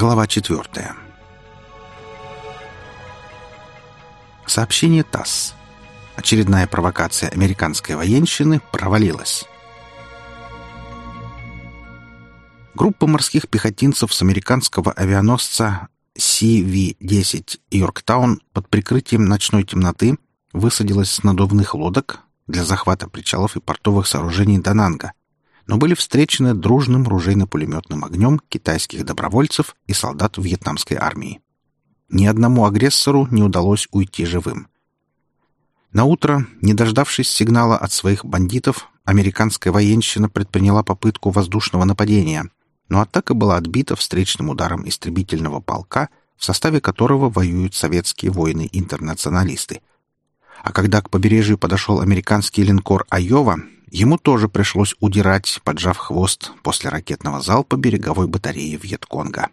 Глава 4. Сообщение ТАСС. Очередная провокация американской военщины провалилась. Группа морских пехотинцев с американского авианосца CV-10 «Йорктаун» под прикрытием ночной темноты высадилась с надувных лодок для захвата причалов и портовых сооружений Дананга, но были встречены дружным ружейно-пулеметным огнем китайских добровольцев и солдат вьетнамской армии. Ни одному агрессору не удалось уйти живым. На утро, не дождавшись сигнала от своих бандитов, американская военщина предприняла попытку воздушного нападения, но атака была отбита встречным ударом истребительного полка, в составе которого воюют советские воины-интернационалисты. А когда к побережью подошел американский линкор «Айова», Ему тоже пришлось удирать, поджав хвост после ракетного залпа береговой батареи Вьетконга.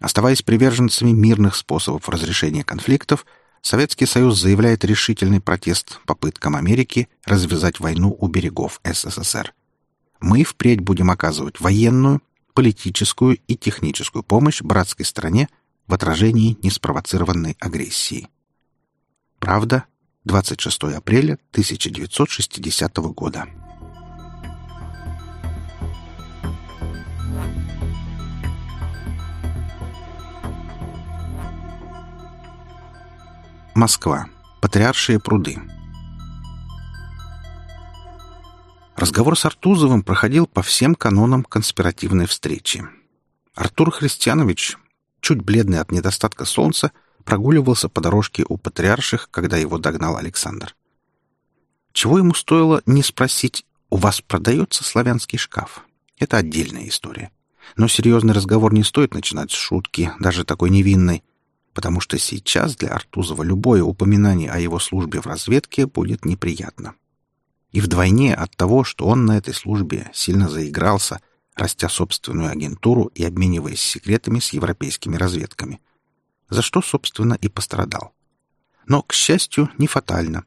Оставаясь приверженцами мирных способов разрешения конфликтов, Советский Союз заявляет решительный протест попыткам Америки развязать войну у берегов СССР. Мы впредь будем оказывать военную, политическую и техническую помощь братской стране в отражении неспровоцированной агрессии. Правда, 26 апреля 1960 года. Москва. Патриаршие пруды. Разговор с Артузовым проходил по всем канонам конспиративной встречи. Артур Христианович, чуть бледный от недостатка солнца, прогуливался по дорожке у патриарших, когда его догнал Александр. Чего ему стоило не спросить «У вас продается славянский шкаф?» Это отдельная история. Но серьезный разговор не стоит начинать с шутки, даже такой невинной, потому что сейчас для Артузова любое упоминание о его службе в разведке будет неприятно. И вдвойне от того, что он на этой службе сильно заигрался, растя собственную агентуру и обмениваясь секретами с европейскими разведками за что, собственно, и пострадал. Но, к счастью, не фатально.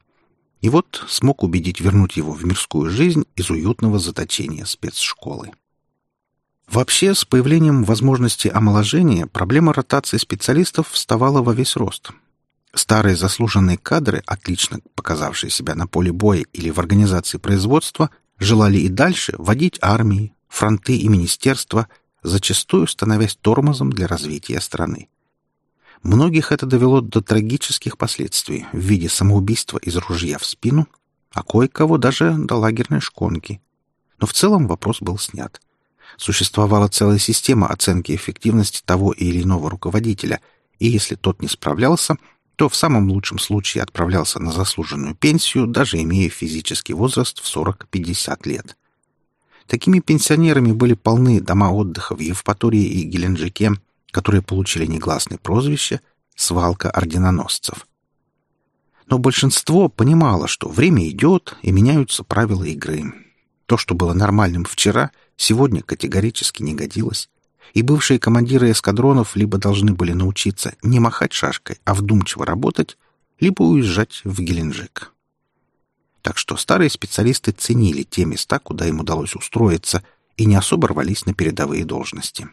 И вот смог убедить вернуть его в мирскую жизнь из уютного заточения спецшколы. Вообще, с появлением возможности омоложения проблема ротации специалистов вставала во весь рост. Старые заслуженные кадры, отлично показавшие себя на поле боя или в организации производства, желали и дальше водить армии, фронты и министерства, зачастую становясь тормозом для развития страны. Многих это довело до трагических последствий в виде самоубийства из ружья в спину, а кое-кого даже до лагерной шконки. Но в целом вопрос был снят. Существовала целая система оценки эффективности того или иного руководителя, и если тот не справлялся, то в самом лучшем случае отправлялся на заслуженную пенсию, даже имея физический возраст в 40-50 лет. Такими пенсионерами были полны дома отдыха в Евпатории и Геленджике, которые получили негласное прозвище «свалка орденоносцев». Но большинство понимало, что время идет и меняются правила игры. То, что было нормальным вчера, сегодня категорически не годилось, и бывшие командиры эскадронов либо должны были научиться не махать шашкой, а вдумчиво работать, либо уезжать в Геленджик. Так что старые специалисты ценили те места, куда им удалось устроиться, и не особо рвались на передовые должности.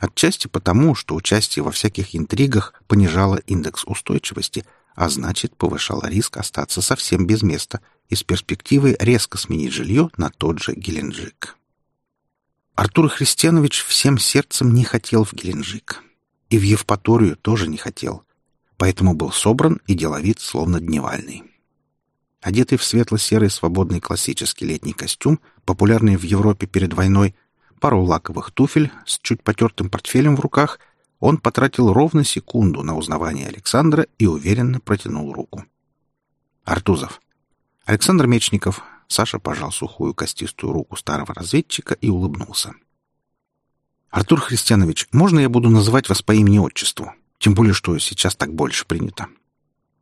Отчасти потому, что участие во всяких интригах понижало индекс устойчивости, а значит, повышало риск остаться совсем без места и с перспективой резко сменить жилье на тот же Геленджик. Артур Христианович всем сердцем не хотел в Геленджик. И в Евпаторию тоже не хотел. Поэтому был собран и деловит, словно дневальный. Одетый в светло-серый свободный классический летний костюм, популярный в Европе перед войной, пару лаковых туфель с чуть потертым портфелем в руках, он потратил ровно секунду на узнавание Александра и уверенно протянул руку. «Артузов». Александр Мечников. Саша пожал сухую костистую руку старого разведчика и улыбнулся. «Артур Христианович, можно я буду называть вас по имени-отчеству? Тем более, что сейчас так больше принято».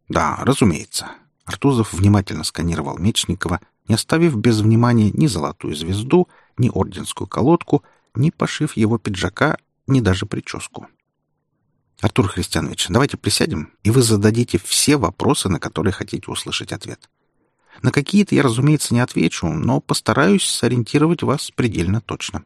«Да, разумеется». Артузов внимательно сканировал Мечникова, не оставив без внимания ни золотую звезду, ни орденскую колодку, ни пошив его пиджака, ни даже прическу. «Артур Христианович, давайте присядем, и вы зададите все вопросы, на которые хотите услышать ответ. На какие-то я, разумеется, не отвечу, но постараюсь сориентировать вас предельно точно».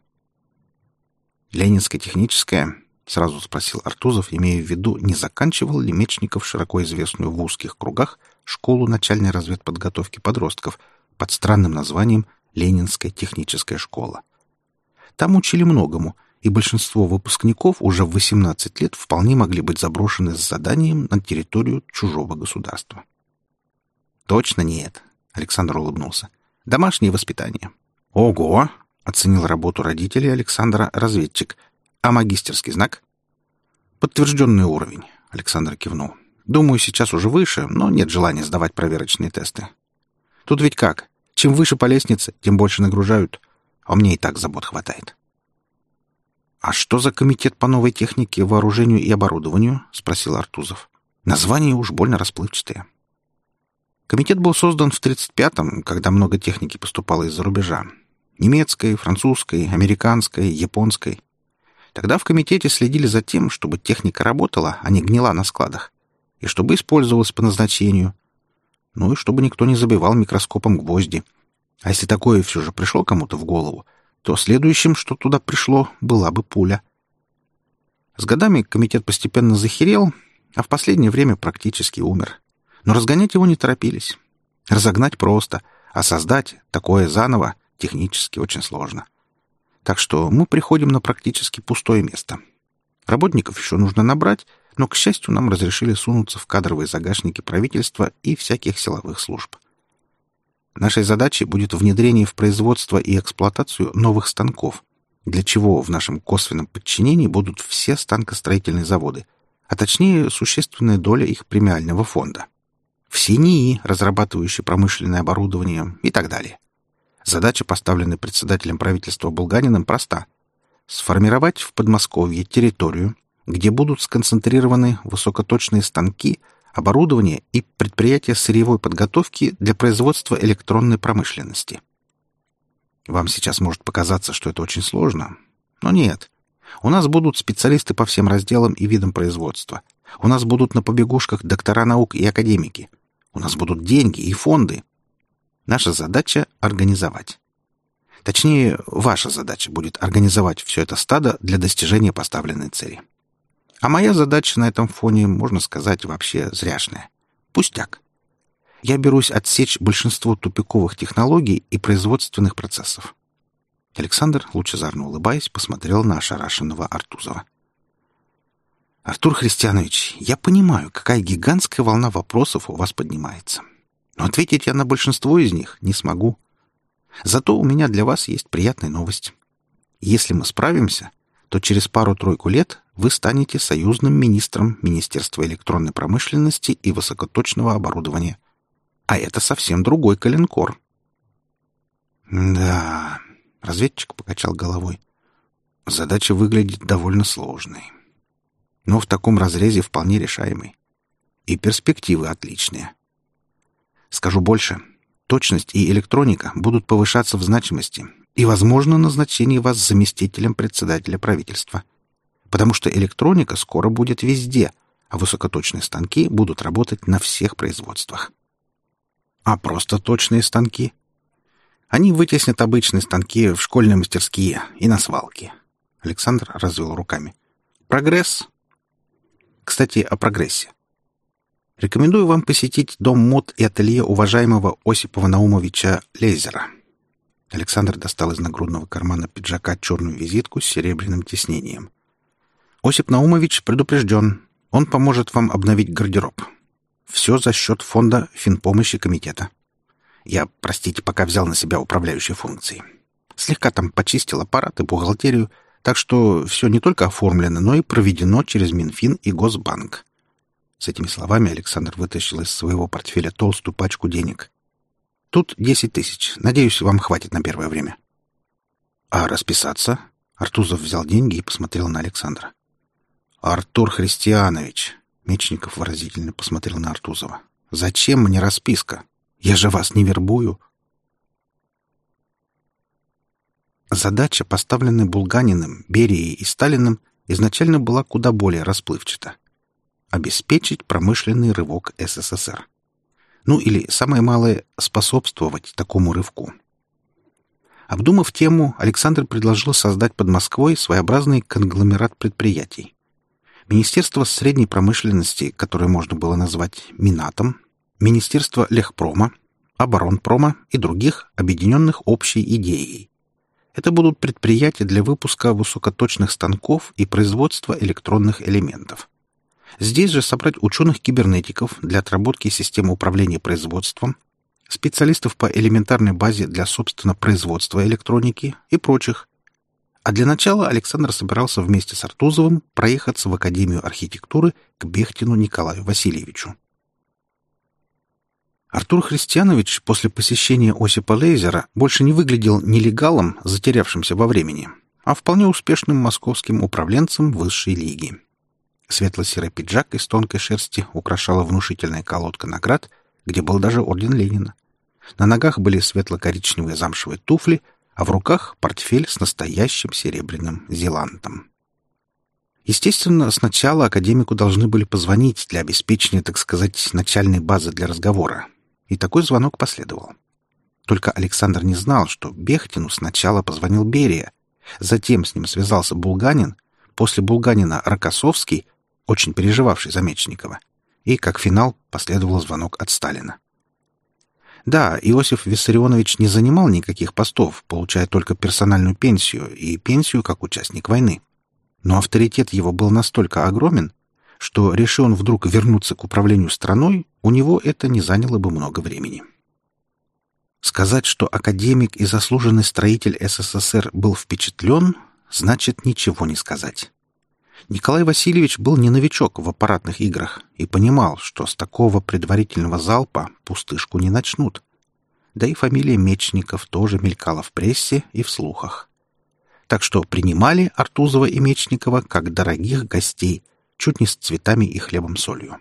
Ленинская техническая, — сразу спросил Артузов, имея в виду, не заканчивал ли Мечников широко известную в узких кругах школу начальной разведподготовки подростков под странным названием «Ленинская техническая школа». Там учили многому, и большинство выпускников уже в 18 лет вполне могли быть заброшены с заданием на территорию чужого государства. «Точно нет», — Александр улыбнулся. «Домашнее воспитание». «Ого!» — оценил работу родителей Александра разведчик. «А магистерский знак?» «Подтвержденный уровень», — Александр кивнул. «Думаю, сейчас уже выше, но нет желания сдавать проверочные тесты. Тут ведь как? Чем выше по лестнице, тем больше нагружают. А мне и так забот хватает». «А что за комитет по новой технике, вооружению и оборудованию?» — спросил Артузов. «Название уж больно расплывчатое». Комитет был создан в 1935-м, когда много техники поступало из-за рубежа. Немецкой, французской, американской, японской. Тогда в комитете следили за тем, чтобы техника работала, а не гнила на складах, и чтобы использовалась по назначению. Ну и чтобы никто не забивал микроскопом гвозди. А если такое все же пришло кому-то в голову, то следующим, что туда пришло, была бы пуля. С годами комитет постепенно захерел, а в последнее время практически умер. Но разгонять его не торопились. Разогнать просто, а создать такое заново технически очень сложно. Так что мы приходим на практически пустое место. Работников еще нужно набрать, но, к счастью, нам разрешили сунуться в кадровые загашники правительства и всяких силовых служб. Нашей задачей будет внедрение в производство и эксплуатацию новых станков, для чего в нашем косвенном подчинении будут все станкостроительные заводы, а точнее существенная доля их премиального фонда все НИИ, разрабатывающие промышленное оборудование и так далее. Задача, поставленная председателем правительства Булганиным, проста — сформировать в Подмосковье территорию, где будут сконцентрированы высокоточные станки, оборудование и предприятия сырьевой подготовки для производства электронной промышленности. Вам сейчас может показаться, что это очень сложно, но нет. У нас будут специалисты по всем разделам и видам производства. У нас будут на побегушках доктора наук и академики — у нас будут деньги и фонды. Наша задача — организовать. Точнее, ваша задача будет организовать все это стадо для достижения поставленной цели. А моя задача на этом фоне, можно сказать, вообще зряшная. Пустяк. Я берусь отсечь большинство тупиковых технологий и производственных процессов. Александр, лучезарно улыбаясь, посмотрел на ошарашенного Артузова. Артур Христианович, я понимаю, какая гигантская волна вопросов у вас поднимается. Но ответить я на большинство из них не смогу. Зато у меня для вас есть приятная новость. Если мы справимся, то через пару-тройку лет вы станете союзным министром Министерства электронной промышленности и высокоточного оборудования. А это совсем другой коленкор. Да, разведчик покачал головой. Задача выглядит довольно сложной но в таком разрезе вполне решаемый. И перспективы отличные. Скажу больше. Точность и электроника будут повышаться в значимости, и, возможно, назначение вас заместителем председателя правительства. Потому что электроника скоро будет везде, а высокоточные станки будут работать на всех производствах. А просто точные станки? Они вытеснят обычные станки в школьные мастерские и на свалке. Александр развел руками. Прогресс кстати, о прогрессе. Рекомендую вам посетить дом мод и ателье уважаемого Осипова Наумовича Лейзера. Александр достал из нагрудного кармана пиджака черную визитку с серебряным тиснением. Осип Наумович предупрежден. Он поможет вам обновить гардероб. Все за счет фонда финпомощи комитета. Я, простите, пока взял на себя управляющие функции. Слегка там почистил аппарат и бухгалтерию, так что все не только оформлено, но и проведено через Минфин и Госбанк. С этими словами Александр вытащил из своего портфеля толстую пачку денег. Тут десять тысяч. Надеюсь, вам хватит на первое время. А расписаться? Артузов взял деньги и посмотрел на Александра. Артур Христианович, Мечников выразительно посмотрел на Артузова. Зачем мне расписка? Я же вас не вербую. Задача, поставленная Булганиным, Берией и Сталиным, изначально была куда более расплывчата. Обеспечить промышленный рывок СССР. Ну или, самое малое, способствовать такому рывку. Обдумав тему, Александр предложил создать под Москвой своеобразный конгломерат предприятий. Министерство средней промышленности, которое можно было назвать Минатом, Министерство Лехпрома, Оборонпрома и других, объединенных общей идеей. Это будут предприятия для выпуска высокоточных станков и производства электронных элементов. Здесь же собрать ученых-кибернетиков для отработки системы управления производством, специалистов по элементарной базе для, собственно, производства электроники и прочих. А для начала Александр собирался вместе с Артузовым проехаться в Академию архитектуры к Бехтину Николаю Васильевичу. Артур Христианович после посещения Осипа Лейзера больше не выглядел нелегалом, затерявшимся во времени, а вполне успешным московским управленцем высшей лиги. Светло-серый пиджак из тонкой шерсти украшала внушительная колодка наград, где был даже орден Ленина. На ногах были светло-коричневые замшевые туфли, а в руках портфель с настоящим серебряным зелантом. Естественно, сначала академику должны были позвонить для обеспечения, так сказать, начальной базы для разговора, и такой звонок последовал. Только Александр не знал, что Бехтину сначала позвонил Берия, затем с ним связался Булганин, после Булганина Рокоссовский, очень переживавший за Мечникова, и, как финал, последовал звонок от Сталина. Да, Иосиф Виссарионович не занимал никаких постов, получая только персональную пенсию и пенсию как участник войны. Но авторитет его был настолько огромен, что, решил он вдруг вернуться к управлению страной, у него это не заняло бы много времени. Сказать, что академик и заслуженный строитель СССР был впечатлен, значит ничего не сказать. Николай Васильевич был не новичок в аппаратных играх и понимал, что с такого предварительного залпа пустышку не начнут. Да и фамилия Мечников тоже мелькала в прессе и в слухах. Так что принимали Артузова и Мечникова как дорогих гостей, чуть не с цветами и хлебом-солью.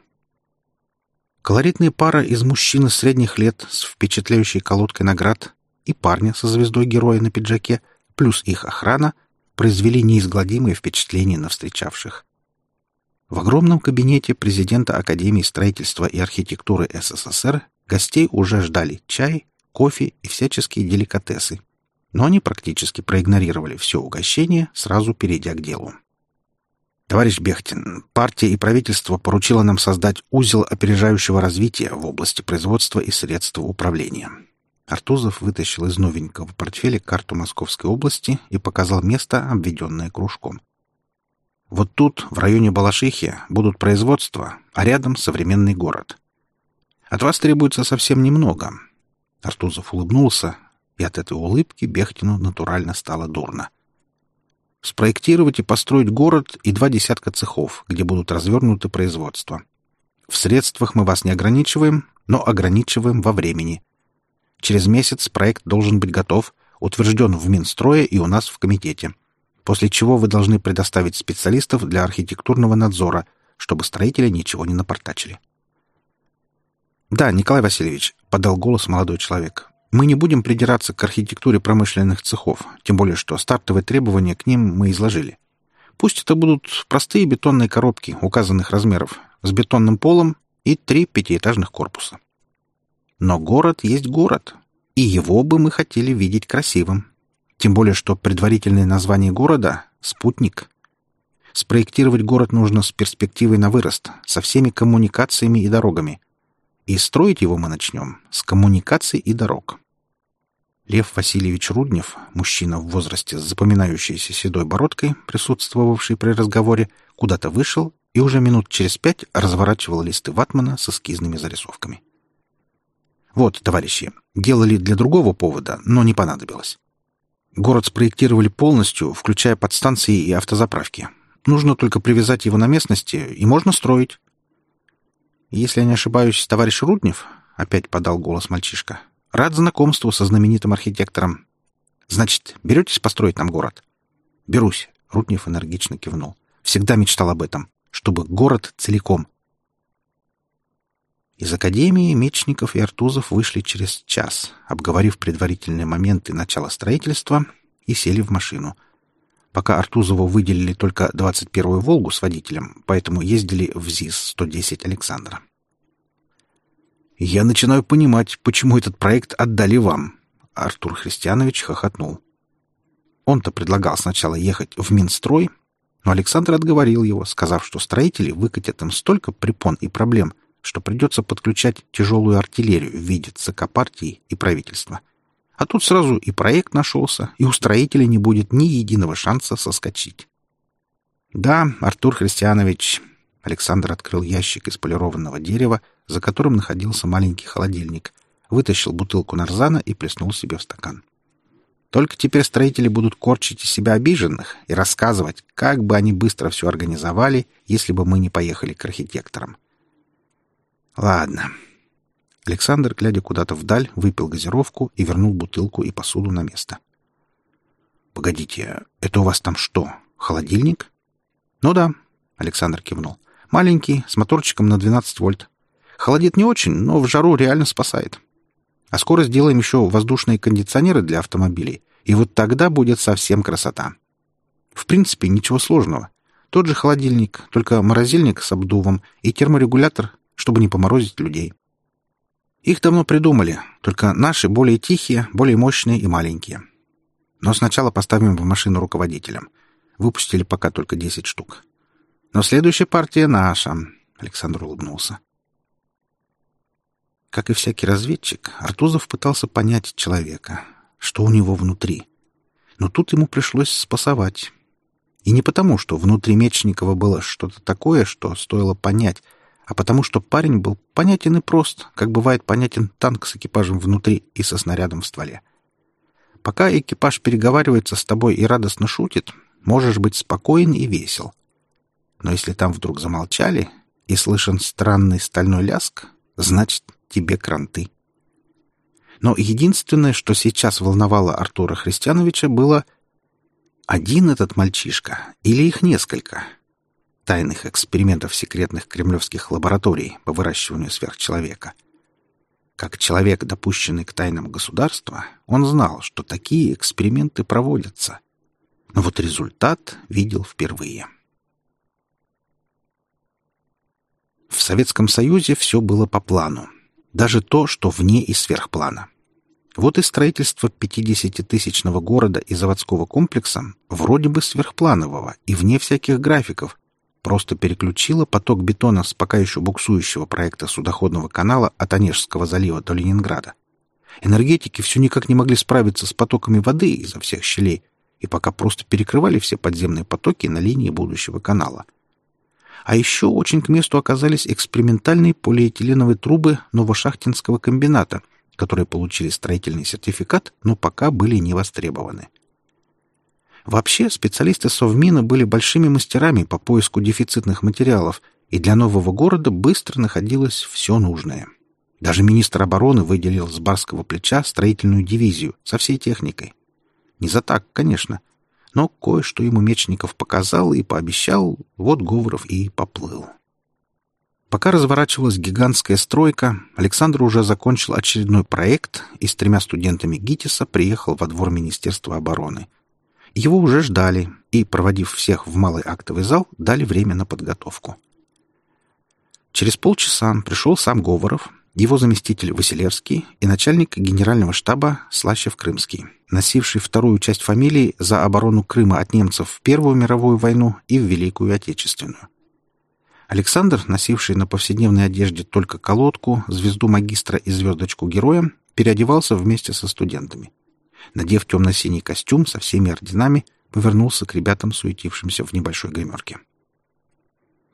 Колоритная пара из мужчины средних лет с впечатляющей колодкой наград и парня со звездой героя на пиджаке, плюс их охрана, произвели неизгладимое впечатление на встречавших. В огромном кабинете президента Академии строительства и архитектуры СССР гостей уже ждали чай, кофе и всяческие деликатесы, но они практически проигнорировали все угощение, сразу перейдя к делу. Товарищ Бехтин, партия и правительство поручило нам создать узел опережающего развития в области производства и средств управления. Артузов вытащил из новенького портфеля карту Московской области и показал место, обведенное кружком. Вот тут, в районе Балашихи, будут производства, а рядом современный город. От вас требуется совсем немного. Артузов улыбнулся, и от этой улыбки Бехтину натурально стало дурно. — Спроектировать и построить город и два десятка цехов, где будут развернуты производства. В средствах мы вас не ограничиваем, но ограничиваем во времени. Через месяц проект должен быть готов, утвержден в Минстрое и у нас в комитете. После чего вы должны предоставить специалистов для архитектурного надзора, чтобы строители ничего не напортачили. «Да, Николай Васильевич», — подал голос молодой человек, мы не будем придираться к архитектуре промышленных цехов, тем более что стартовые требования к ним мы изложили. Пусть это будут простые бетонные коробки указанных размеров с бетонным полом и три пятиэтажных корпуса. Но город есть город, и его бы мы хотели видеть красивым. Тем более, что предварительное название города — «Спутник». Спроектировать город нужно с перспективой на вырост, со всеми коммуникациями и дорогами. И строить его мы начнем с коммуникаций и дорог. Лев Васильевич Руднев, мужчина в возрасте с запоминающейся седой бородкой, присутствовавший при разговоре, куда-то вышел и уже минут через пять разворачивал листы ватмана с эскизными зарисовками. Вот, товарищи, делали для другого повода, но не понадобилось. Город спроектировали полностью, включая подстанции и автозаправки. Нужно только привязать его на местности, и можно строить. Если я не ошибаюсь, товарищ Руднев, — опять подал голос мальчишка, Рад знакомству со знаменитым архитектором. Значит, беретесь построить нам город? Берусь. Рутнев энергично кивнул. Всегда мечтал об этом. Чтобы город целиком. Из академии Мечников и Артузов вышли через час, обговорив предварительные моменты начала строительства, и сели в машину. Пока Артузову выделили только 21-ю «Волгу» с водителем, поэтому ездили в ЗИС-110 Александра. «Я начинаю понимать, почему этот проект отдали вам». Артур Христианович хохотнул. Он-то предлагал сначала ехать в Минстрой, но Александр отговорил его, сказав, что строители выкатят им столько препон и проблем, что придется подключать тяжелую артиллерию в виде ЦК партии и правительства. А тут сразу и проект нашелся, и у строителей не будет ни единого шанса соскочить. «Да, Артур Христианович...» Александр открыл ящик из полированного дерева, за которым находился маленький холодильник, вытащил бутылку нарзана и плеснул себе в стакан. Только теперь строители будут корчить из себя обиженных и рассказывать, как бы они быстро все организовали, если бы мы не поехали к архитекторам. Ладно. Александр, глядя куда-то вдаль, выпил газировку и вернул бутылку и посуду на место. «Погодите, это у вас там что, холодильник?» «Ну да», — Александр кивнул. «Маленький, с моторчиком на 12 вольт. Холодит не очень, но в жару реально спасает. А скоро сделаем еще воздушные кондиционеры для автомобилей, и вот тогда будет совсем красота. В принципе, ничего сложного. Тот же холодильник, только морозильник с обдувом и терморегулятор, чтобы не поморозить людей. Их давно придумали, только наши более тихие, более мощные и маленькие. Но сначала поставим в машину руководителям. Выпустили пока только 10 штук. Но следующая партия наша, — Александр улыбнулся. Как и всякий разведчик, Артузов пытался понять человека, что у него внутри. Но тут ему пришлось спасовать. И не потому, что внутри Мечникова было что-то такое, что стоило понять, а потому что парень был понятен и прост, как бывает понятен танк с экипажем внутри и со снарядом в стволе. Пока экипаж переговаривается с тобой и радостно шутит, можешь быть спокоен и весел. Но если там вдруг замолчали и слышен странный стальной ляск, значит, тебе кранты. Но единственное, что сейчас волновало Артура Христиановича, было один этот мальчишка или их несколько тайных экспериментов секретных кремлевских лабораторий по выращиванию сверхчеловека. Как человек, допущенный к тайнам государства, он знал, что такие эксперименты проводятся. Но вот результат видел впервые. В Советском Союзе все было по плану. Даже то, что вне и сверхплана. Вот и строительство 50-тысячного города и заводского комплекса вроде бы сверхпланового и вне всяких графиков, просто переключило поток бетона с пока еще буксующего проекта судоходного канала от Онежского залива до Ленинграда. Энергетики все никак не могли справиться с потоками воды изо всех щелей и пока просто перекрывали все подземные потоки на линии будущего канала — а еще очень к месту оказались экспериментальные полиэтиленовые трубы Новошахтинского комбината, которые получили строительный сертификат, но пока были не востребованы. Вообще, специалисты Совмина были большими мастерами по поиску дефицитных материалов, и для нового города быстро находилось все нужное. Даже министр обороны выделил с барского плеча строительную дивизию со всей техникой. Не за так, конечно, но кое-что ему Мечников показал и пообещал, вот Говоров и поплыл. Пока разворачивалась гигантская стройка, Александр уже закончил очередной проект и с тремя студентами ГИТИСа приехал во двор Министерства обороны. Его уже ждали и, проводив всех в малый актовый зал, дали время на подготовку. Через полчаса пришел сам Говоров, его заместитель Василевский и начальник генерального штаба Слащев-Крымский, носивший вторую часть фамилии за оборону Крыма от немцев в Первую мировую войну и в Великую Отечественную. Александр, носивший на повседневной одежде только колодку, звезду магистра и звездочку героя, переодевался вместе со студентами. Надев темно-синий костюм со всеми орденами, повернулся к ребятам, суетившимся в небольшой гримерке.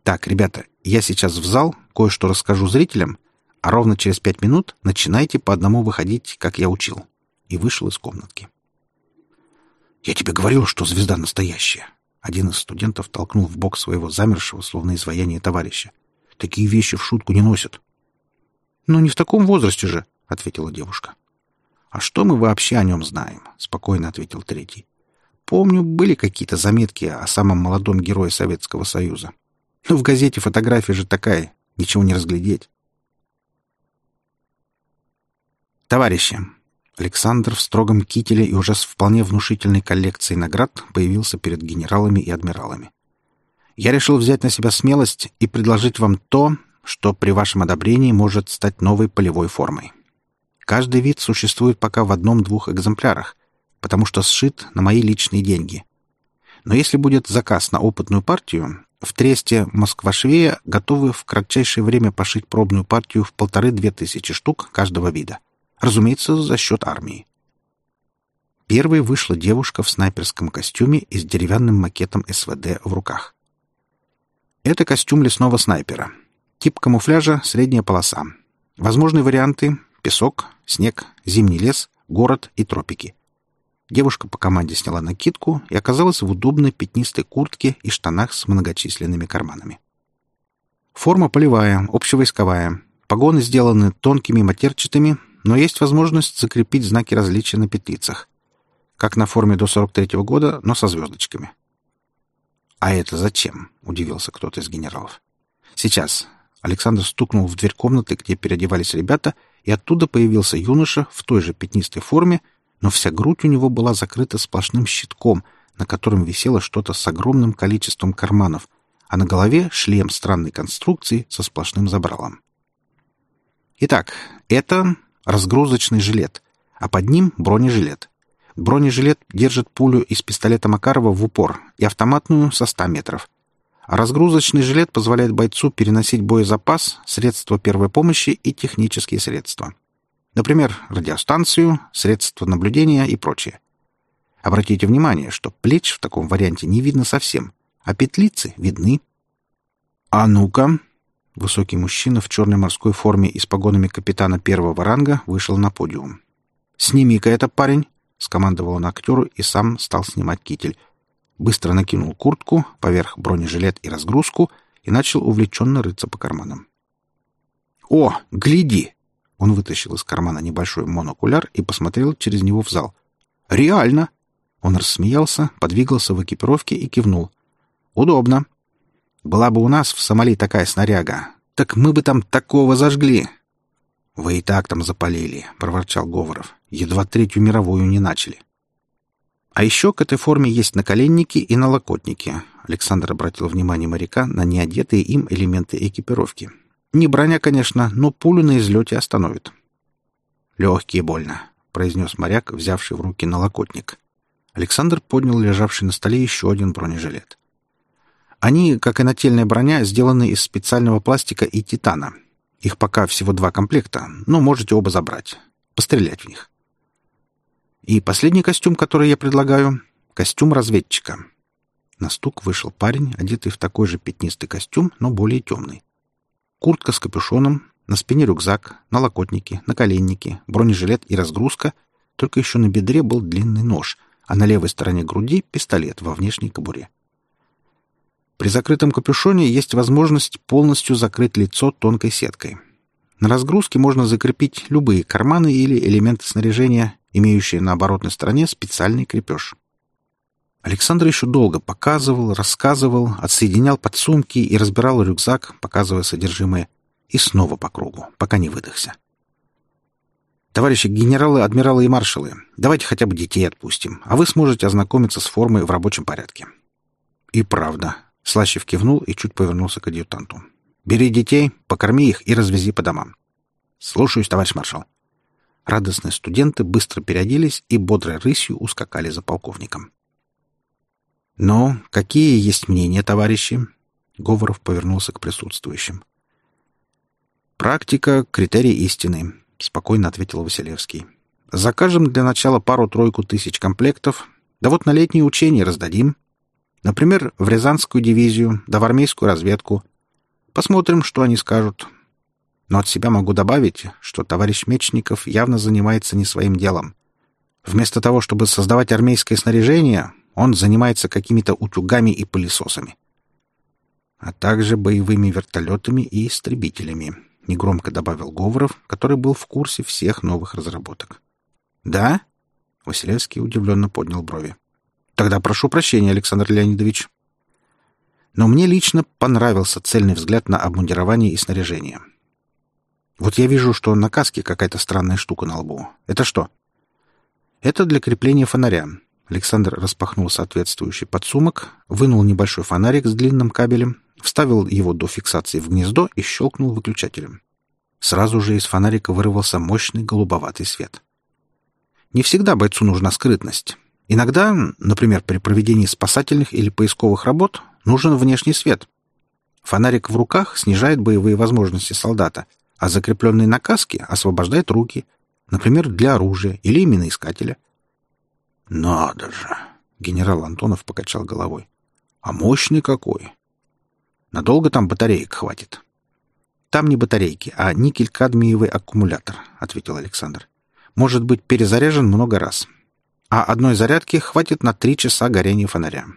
«Так, ребята, я сейчас в зал, кое-что расскажу зрителям, а ровно через пять минут начинайте по одному выходить, как я учил». И вышел из комнатки. «Я тебе говорил, что звезда настоящая!» Один из студентов толкнул в бок своего замершего, словно изваяние товарища. «Такие вещи в шутку не носят». «Ну, не в таком возрасте же», — ответила девушка. «А что мы вообще о нем знаем?» — спокойно ответил третий. «Помню, были какие-то заметки о самом молодом герое Советского Союза. Но в газете фотография же такая, ничего не разглядеть. «Товарищи!» Александр в строгом кителе и уже с вполне внушительной коллекцией наград появился перед генералами и адмиралами. «Я решил взять на себя смелость и предложить вам то, что при вашем одобрении может стать новой полевой формой. Каждый вид существует пока в одном-двух экземплярах, потому что сшит на мои личные деньги. Но если будет заказ на опытную партию, в тресте Москва-Швея готовы в кратчайшее время пошить пробную партию в полторы-две тысячи штук каждого вида. Разумеется, за счет армии. Первой вышла девушка в снайперском костюме и с деревянным макетом СВД в руках. Это костюм лесного снайпера. Тип камуфляжа — средняя полоса. Возможные варианты — песок, снег, зимний лес, город и тропики. Девушка по команде сняла накидку и оказалась в удобной пятнистой куртке и штанах с многочисленными карманами. Форма полевая, общевойсковая. Погоны сделаны тонкими матерчатыми, но есть возможность закрепить знаки различия на петлицах. Как на форме до 43-го года, но со звездочками. «А это зачем?» — удивился кто-то из генералов. «Сейчас». Александр стукнул в дверь комнаты, где переодевались ребята, и оттуда появился юноша в той же пятнистой форме, но вся грудь у него была закрыта сплошным щитком, на котором висело что-то с огромным количеством карманов, а на голове шлем странной конструкции со сплошным забралом. Итак, это разгрузочный жилет, а под ним бронежилет. Бронежилет держит пулю из пистолета Макарова в упор и автоматную со 100 метров. Разгрузочный жилет позволяет бойцу переносить боезапас, средства первой помощи и технические средства. Например, радиостанцию, средства наблюдения и прочее. Обратите внимание, что плеч в таком варианте не видно совсем, а петлицы видны. «А ну-ка!» Высокий мужчина в черной морской форме и с погонами капитана первого ранга вышел на подиум. «Сними-ка это, парень!» — скомандовал он актеру и сам стал снимать китель. Быстро накинул куртку, поверх бронежилет и разгрузку и начал увлеченно рыться по карманам. «О, гляди!» Он вытащил из кармана небольшой монокуляр и посмотрел через него в зал. «Реально!» Он рассмеялся, подвигался в экипировке и кивнул. «Удобно. Была бы у нас в Сомали такая снаряга, так мы бы там такого зажгли!» «Вы и так там запалили», — проворчал Говоров. «Едва Третью мировую не начали». «А еще к этой форме есть наколенники и налокотники», — Александр обратил внимание моряка на неодетые им элементы экипировки. Не броня, конечно, но пулю на излете остановит. «Легкие больно», — произнес моряк, взявший в руки налокотник. Александр поднял лежавший на столе еще один бронежилет. Они, как и нательная броня, сделаны из специального пластика и титана. Их пока всего два комплекта, но можете оба забрать. Пострелять в них. И последний костюм, который я предлагаю — костюм разведчика. На стук вышел парень, одетый в такой же пятнистый костюм, но более темный. Куртка с капюшоном, на спине рюкзак, налокотники, наколенники, бронежилет и разгрузка, только еще на бедре был длинный нож, а на левой стороне груди — пистолет во внешней кобуре. При закрытом капюшоне есть возможность полностью закрыть лицо тонкой сеткой. На разгрузке можно закрепить любые карманы или элементы снаряжения, имеющие на оборотной стороне специальный крепеж. Александр еще долго показывал, рассказывал, отсоединял подсумки и разбирал рюкзак, показывая содержимое, и снова по кругу, пока не выдохся. «Товарищи генералы, адмиралы и маршалы, давайте хотя бы детей отпустим, а вы сможете ознакомиться с формой в рабочем порядке». «И правда», — Слащев кивнул и чуть повернулся к адъютанту. «Бери детей, покорми их и развези по домам». «Слушаюсь, товарищ маршал». Радостные студенты быстро переоделись и бодрой рысью ускакали за полковником. «Но какие есть мнения, товарищи?» Говоров повернулся к присутствующим. «Практика — критерий истины», — спокойно ответил Василевский. «Закажем для начала пару-тройку тысяч комплектов, да вот на летние учения раздадим. Например, в Рязанскую дивизию, да в армейскую разведку. Посмотрим, что они скажут. Но от себя могу добавить, что товарищ Мечников явно занимается не своим делом. Вместо того, чтобы создавать армейское снаряжение, он занимается какими-то утюгами и пылесосами. А также боевыми вертолетами и истребителями, — негромко добавил Говоров, который был в курсе всех новых разработок. «Да?» — Василевский удивленно поднял брови. «Тогда прошу прощения, Александр Леонидович. Но мне лично понравился цельный взгляд на обмундирование и снаряжение. Вот я вижу, что на каске какая-то странная штука на лбу. Это что?» «Это для крепления фонаря. Александр распахнул соответствующий подсумок, вынул небольшой фонарик с длинным кабелем, вставил его до фиксации в гнездо и щелкнул выключателем. Сразу же из фонарика вырвался мощный голубоватый свет. Не всегда бойцу нужна скрытность. Иногда, например, при проведении спасательных или поисковых работ, нужен внешний свет. Фонарик в руках снижает боевые возможности солдата, а закрепленный на каске освобождает руки, например, для оружия или миноискателя. «Надо же!» — генерал Антонов покачал головой. «А мощный какой! Надолго там батареек хватит?» «Там не батарейки, а никель-кадмиевый аккумулятор», — ответил Александр. «Может быть перезаряжен много раз. А одной зарядки хватит на три часа горения фонаря.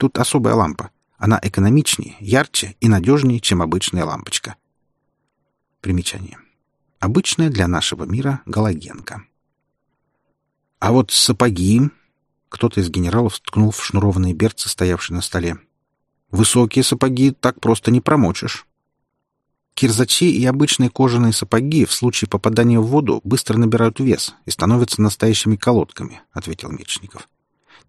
Тут особая лампа. Она экономичнее, ярче и надежнее, чем обычная лампочка. Примечание. Обычная для нашего мира галогенка. А вот сапоги... Кто-то из генералов ткнул в шнурованные берцы, стоявшие на столе. Высокие сапоги так просто не промочишь. Кирзачи и обычные кожаные сапоги в случае попадания в воду быстро набирают вес и становятся настоящими колодками, — ответил Мечников.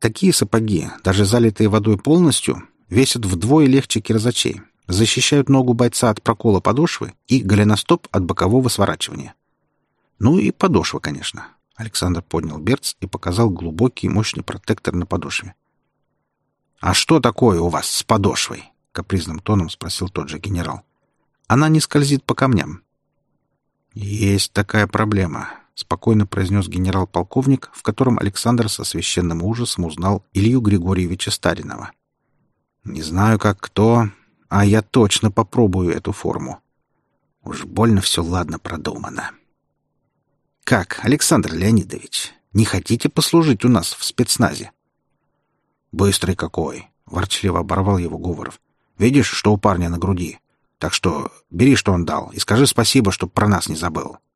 Такие сапоги, даже залитые водой полностью, весят вдвое легче кирзачей, защищают ногу бойца от прокола подошвы и голеностоп от бокового сворачивания. Ну и подошва, конечно. Александр поднял берц и показал глубокий мощный протектор на подошве. «А что такое у вас с подошвой?» — капризным тоном спросил тот же генерал. «Она не скользит по камням». «Есть такая проблема», — спокойно произнес генерал-полковник, в котором Александр со священным ужасом узнал Илью Григорьевича Старинова. Не знаю, как кто, а я точно попробую эту форму. Уж больно все ладно продумано. Как, Александр Леонидович, не хотите послужить у нас в спецназе? Быстрый какой, ворчливо оборвал его Говоров. Видишь, что у парня на груди? Так что бери, что он дал, и скажи спасибо, что про нас не забыл. —